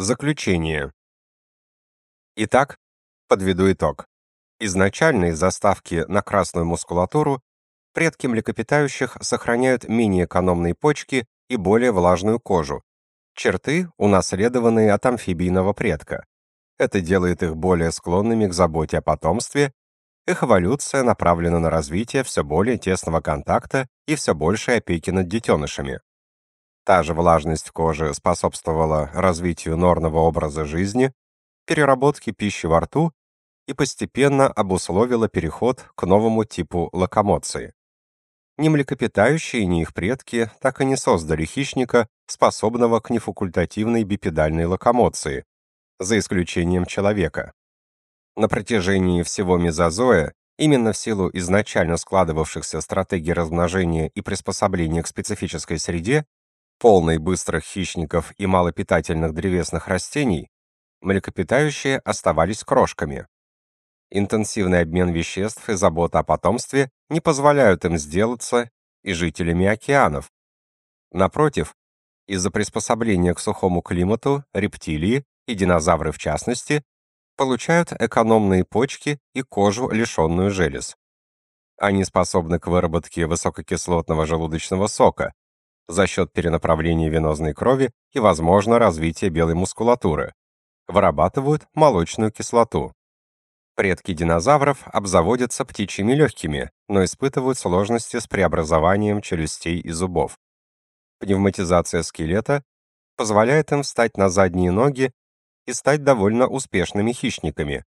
Заключение. Итак, подведу итог. Изначально из-за ставки на красную мускулатуру предки млекопитающих сохраняют менее экономные почки и более влажную кожу. Черты, унаследованные от амфибийного предка. Это делает их более склонными к заботе о потомстве. Их эволюция направлена на развитие все более тесного контакта и все большей опеки над детенышами. Та же влажность кожи способствовала развитию норного образа жизни, переработке пищи во рту и постепенно обусловила переход к новому типу локомоции. Ни млекопитающие, ни их предки так и не создали хищника, способного к нефакультативной бипедальной локомоции, за исключением человека. На протяжении всего мезозоя, именно в силу изначально складывавшихся стратегий размножения и приспособления к специфической среде, полной быстрых хищников и малопитательных древесных растений, млекопитающие оставались крошками. Интенсивный обмен веществ и забота о потомстве не позволяют им сделаться и жителями океанов. Напротив, из-за приспособления к сухому климату рептилии и динозавры в частности получают экономные почки и кожу, лишенную желез. Они способны к выработке высококислотного желудочного сока, за счет перенаправления венозной крови и, возможно, развития белой мускулатуры. Вырабатывают молочную кислоту. Предки динозавров обзаводятся птичьими легкими, но испытывают сложности с преобразованием челюстей и зубов. Пневматизация скелета позволяет им встать на задние ноги и стать довольно успешными хищниками.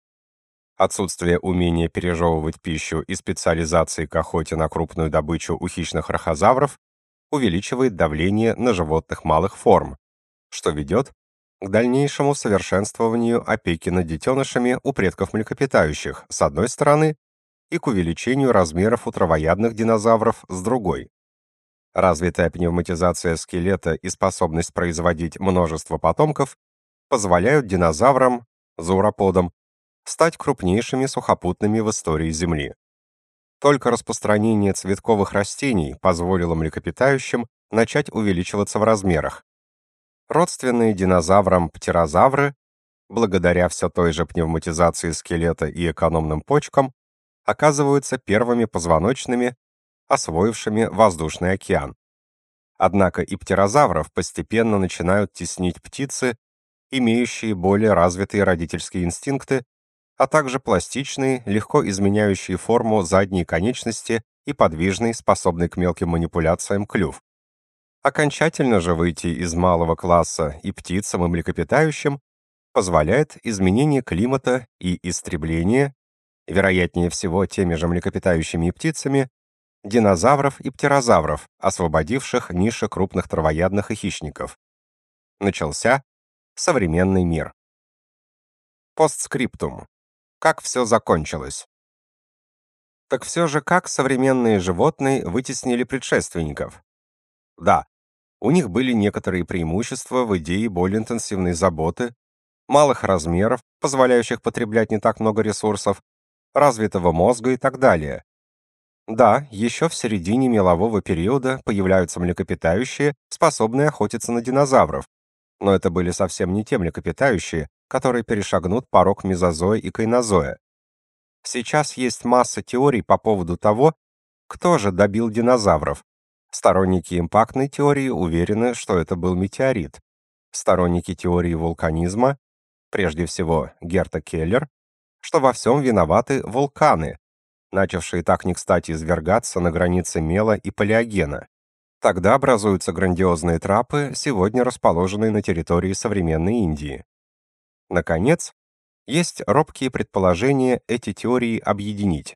Отсутствие умения пережевывать пищу и специализации к охоте на крупную добычу у хищных рахозавров увеличивает давление на животных малых форм, что ведет к дальнейшему совершенствованию опеки над детенышами у предков млекопитающих, с одной стороны, и к увеличению размеров у травоядных динозавров, с другой. Развитая пневматизация скелета и способность производить множество потомков позволяют динозаврам, зауроподам, стать крупнейшими сухопутными в истории Земли. Только распространение цветковых растений позволило млекопитающим начать увеличиваться в размерах. Родственные динозаврам птерозавры, благодаря все той же пневматизации скелета и экономным почкам, оказываются первыми позвоночными, освоившими воздушный океан. Однако и птерозавров постепенно начинают теснить птицы, имеющие более развитые родительские инстинкты а также пластичные, легко изменяющие форму задние конечности и подвижный, способный к мелким манипуляциям клюв. Окончательно же выйти из малого класса и птицам, и млекопитающим позволяет изменение климата и истребление, вероятнее всего теми же млекопитающими и птицами, динозавров и птерозавров, освободивших ниши крупных травоядных и хищников. Начался современный мир. Постскриптум. Как все закончилось? Так все же как современные животные вытеснили предшественников? Да, у них были некоторые преимущества в идее более интенсивной заботы, малых размеров, позволяющих потреблять не так много ресурсов, развитого мозга и так далее. Да, еще в середине мелового периода появляются млекопитающие, способные охотиться на динозавров. Но это были совсем не те млекопитающие, которые перешагнут порог мезозоя и кайнозоя. Сейчас есть масса теорий по поводу того, кто же добил динозавров. Сторонники импактной теории уверены, что это был метеорит. Сторонники теории вулканизма, прежде всего Герта Келлер, что во всем виноваты вулканы, начавшие так не кстати извергаться на границе мела и палеогена. Тогда образуются грандиозные трапы, сегодня расположенные на территории современной Индии. Наконец, есть робкие предположения эти теории объединить.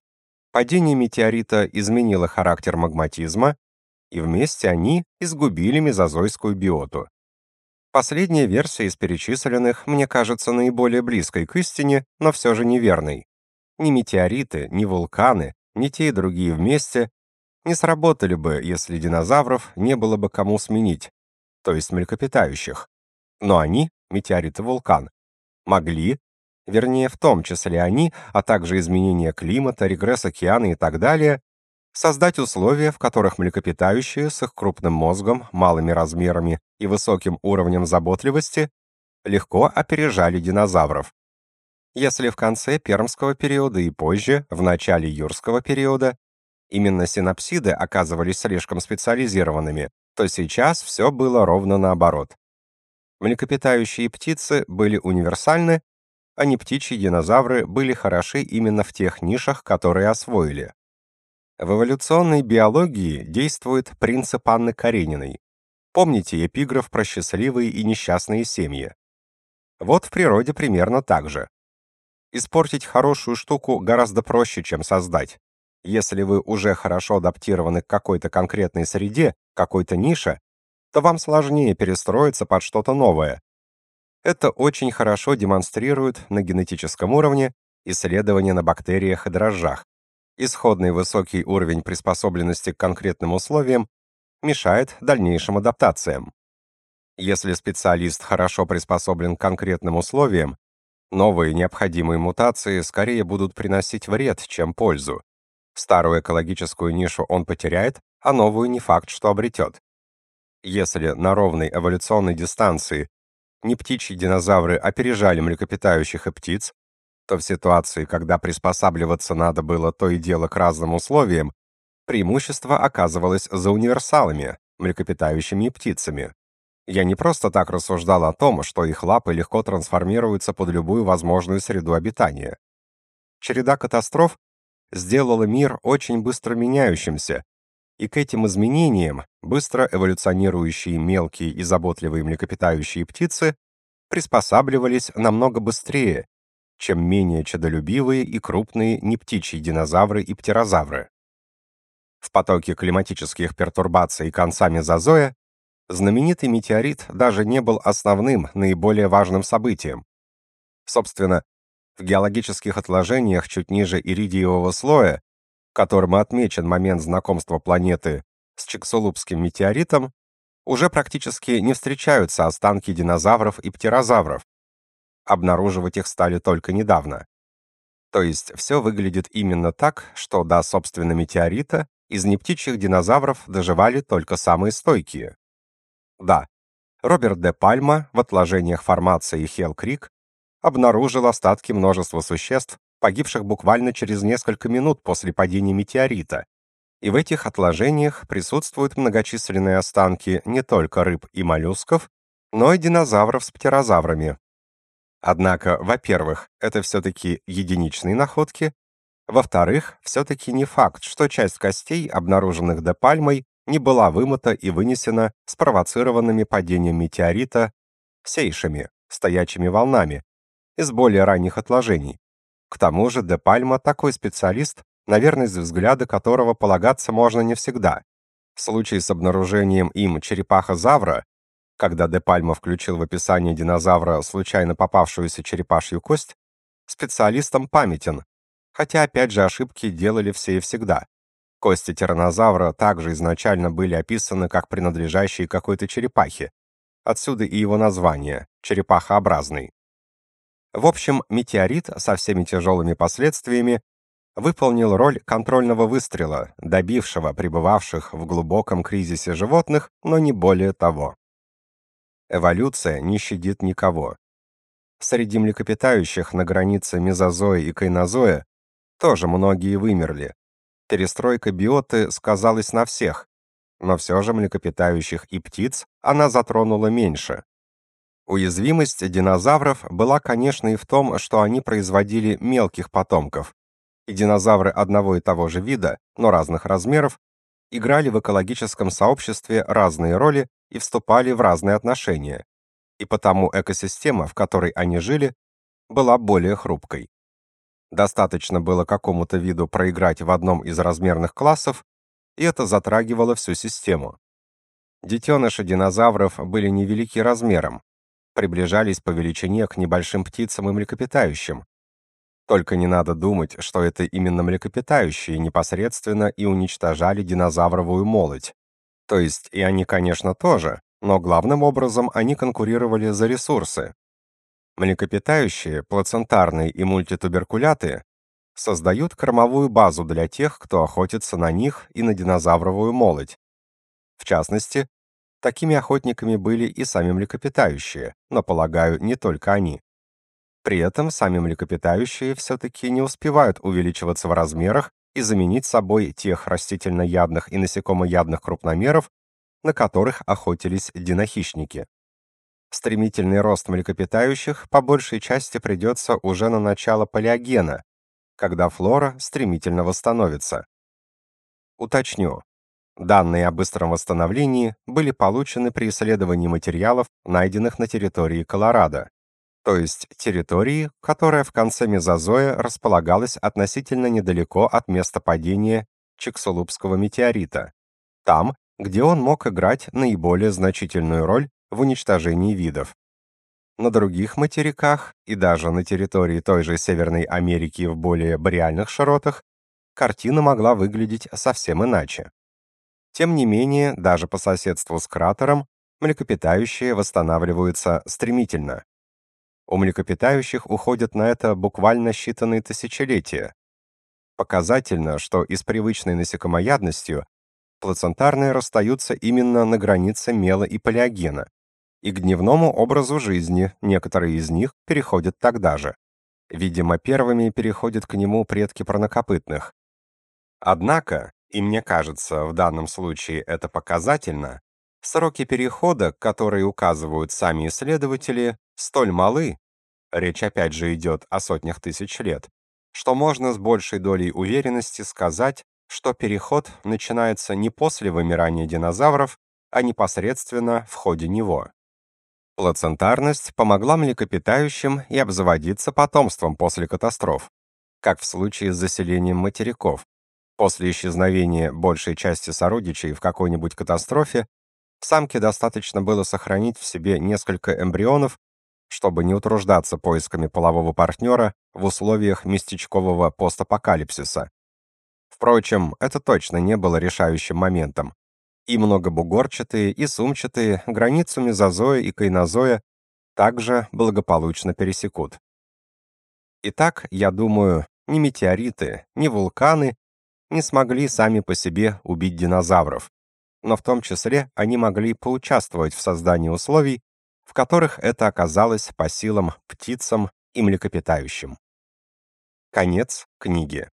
Падение метеорита изменило характер магматизма, и вместе они изгубили мезозойскую биоту. Последняя версия из перечисленных мне кажется наиболее близкой к истине, но все же неверной. Ни метеориты, ни вулканы, ни те и другие вместе не сработали бы, если динозавров не было бы кому сменить, то есть млекопитающих. Но они, метеорит и вулкан, могли, вернее, в том числе они, а также изменение климата, регресс океана и так далее, создать условия, в которых млекопитающие с их крупным мозгом, малыми размерами и высоким уровнем заботливости легко опережали динозавров. Если в конце пермского периода и позже, в начале юрского периода, именно синапсиды оказывались слишком специализированными, то сейчас все было ровно наоборот. Млекопитающие птицы были универсальны, а не птичьи динозавры были хороши именно в тех нишах, которые освоили. В эволюционной биологии действует принцип Анны Карениной. Помните эпиграф про счастливые и несчастные семьи? Вот в природе примерно так же. Испортить хорошую штуку гораздо проще, чем создать. Если вы уже хорошо адаптированы к какой-то конкретной среде, какой-то нише, то вам сложнее перестроиться под что-то новое. Это очень хорошо демонстрирует на генетическом уровне исследования на бактериях и дрожжах. Исходный высокий уровень приспособленности к конкретным условиям мешает дальнейшим адаптациям. Если специалист хорошо приспособлен к конкретным условиям, новые необходимые мутации скорее будут приносить вред, чем пользу. Старую экологическую нишу он потеряет, а новую не факт, что обретет. Если на ровной эволюционной дистанции не птичьи динозавры опережали млекопитающих и птиц, то в ситуации, когда приспосабливаться надо было то и дело к разным условиям, преимущество оказывалось за универсалами, млекопитающими и птицами. Я не просто так рассуждал о том, что их лапы легко трансформируются под любую возможную среду обитания. Череда катастроф сделала мир очень быстро меняющимся, и к этим изменениям быстро эволюционирующие мелкие и заботливые млекопитающие птицы приспосабливались намного быстрее, чем менее чадолюбивые и крупные нептичьи динозавры и птерозавры. В потоке климатических пертурбаций конца мезозоя знаменитый метеорит даже не был основным, наиболее важным событием. Собственно, в геологических отложениях чуть ниже иридиевого слоя, которым отмечен момент знакомства планеты с Чиксулубским метеоритом, уже практически не встречаются останки динозавров и птерозавров, обнаруживать их стали только недавно. То есть все выглядит именно так, что до собственного метеорита из нептичьих динозавров доживали только самые стойкие. Да, Роберт де Пальма в отложениях формации Хелл-Крик обнаружил остатки множества существ, погибших буквально через несколько минут после падения метеорита. И в этих отложениях присутствуют многочисленные останки не только рыб и моллюсков, но и динозавров с птерозаврами, Однако, во-первых, это все-таки единичные находки, во-вторых, все-таки не факт, что часть костей, обнаруженных Де Пальмой, не была вымыта и вынесена спровоцированными падением метеорита сейшами, стоячими волнами, из более ранних отложений. К тому же Де Пальма такой специалист, на верность взгляда которого полагаться можно не всегда. В случае с обнаружением им черепахозавра когда Де Пальма включил в описание динозавра случайно попавшуюся черепашью кость, специалистам памятен, хотя опять же ошибки делали все и всегда. Кости тираннозавра также изначально были описаны как принадлежащие какой-то черепахе. Отсюда и его название черепахообразный. В общем, метеорит со всеми тяжелыми последствиями выполнил роль контрольного выстрела, добившего пребывавших в глубоком кризисе животных, но не более того. Эволюция не щадит никого. Среди млекопитающих на границе мезозоя и кайнозоя тоже многие вымерли. Перестройка биоты сказалась на всех, но все же млекопитающих и птиц она затронула меньше. Уязвимость динозавров была, конечно, и в том, что они производили мелких потомков. И динозавры одного и того же вида, но разных размеров, играли в экологическом сообществе разные роли и вступали в разные отношения, и потому экосистема, в которой они жили, была более хрупкой. Достаточно было какому-то виду проиграть в одном из размерных классов, и это затрагивало всю систему. Детеныши динозавров были невелики размером, приближались по величине к небольшим птицам и млекопитающим. Только не надо думать, что это именно млекопитающие непосредственно и уничтожали динозавровую молоть. То есть и они, конечно, тоже, но главным образом они конкурировали за ресурсы. Млекопитающие, плацентарные и мультитуберкуляты создают кормовую базу для тех, кто охотится на них и на динозавровую молоть. В частности, Такими охотниками были и сами млекопитающие, но, полагаю, не только они. При этом сами млекопитающие все-таки не успевают увеличиваться в размерах и заменить собой тех растительноядных и насекомоядных крупномеров, на которых охотились динохищники. Стремительный рост млекопитающих по большей части придется уже на начало палеогена, когда флора стремительно восстановится. Уточню. Данные о быстром восстановлении были получены при исследовании материалов, найденных на территории Колорадо, то есть территории, которая в конце мезозоя располагалась относительно недалеко от места падения Чиксулубского метеорита, там, где он мог играть наиболее значительную роль в уничтожении видов. На других материках и даже на территории той же Северной Америки в более бореальных широтах картина могла выглядеть совсем иначе. Тем не менее, даже по соседству с кратером млекопитающие восстанавливаются стремительно. У млекопитающих уходят на это буквально считанные тысячелетия. Показательно, что и с привычной насекомоядностью плацентарные расстаются именно на границе мела и палеогена, и к дневному образу жизни некоторые из них переходят тогда же. Видимо, первыми переходят к нему предки парнокопытных. Однако, и мне кажется, в данном случае это показательно, сроки перехода, которые указывают сами исследователи, столь малы, речь опять же идет о сотнях тысяч лет, что можно с большей долей уверенности сказать, что переход начинается не после вымирания динозавров, а непосредственно в ходе него. Плацентарность помогла млекопитающим и обзаводиться потомством после катастроф, как в случае с заселением материков. После исчезновения большей части сородичей в какой-нибудь катастрофе самке достаточно было сохранить в себе несколько эмбрионов, чтобы не утруждаться поисками полового партнера в условиях местечкового постапокалипсиса. Впрочем, это точно не было решающим моментом и многобугорчатые, и сумчатые границу мезозоя и кайнозоя также благополучно пересекут. Итак, я думаю, ни метеориты, ни вулканы не смогли сами по себе убить динозавров, но в том числе они могли поучаствовать в создании условий, в которых это оказалось по силам птицам и млекопитающим. Конец книги.